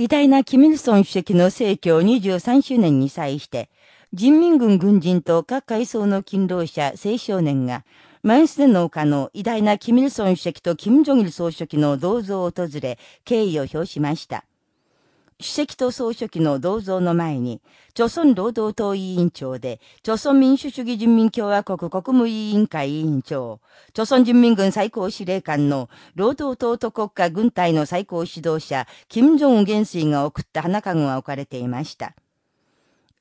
偉大なキミルソン主席の成長23周年に際して、人民軍軍人と各階層の勤労者、青少年が、マンスデ農家の偉大なキミルソン主席とキム・ジョギル総書記の銅像を訪れ、敬意を表しました。主席と総書記の銅像の前に、朝鮮労働党委員長で、朝鮮民主主義人民共和国国務委員会委員長、朝鮮人民軍最高司令官の労働党と国家軍隊の最高指導者、金正恩元帥が送った花籠が置かれていました。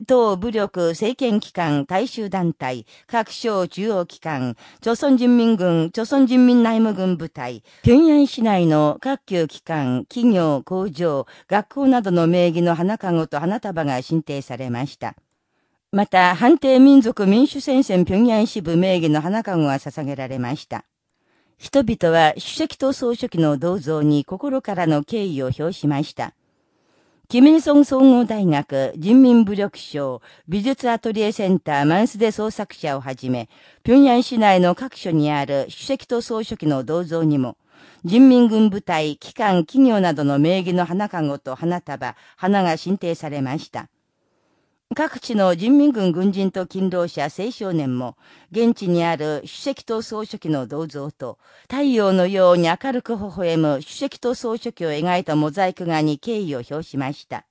党武力政権機関大衆団体、各省中央機関、朝鮮人民軍、朝鮮人民内務軍部隊、平壌市内の各級機関、企業、工場、学校などの名義の花籠と花束が申請されました。また、判定民族民主戦線平壌支部名義の花籠が捧げられました。人々は主席と総書記の銅像に心からの敬意を表しました。キミルソン総合大学人民武力省美術アトリエセンターマンスデ創作者をはじめ、平壌市内の各所にある主席と総書記の銅像にも、人民軍部隊、機関、企業などの名義の花籠と花束、花が申請されました。各地の人民軍軍人と勤労者青少年も、現地にある主席と総書記の銅像と、太陽のように明るく微笑む主席と総書記を描いたモザイク画に敬意を表しました。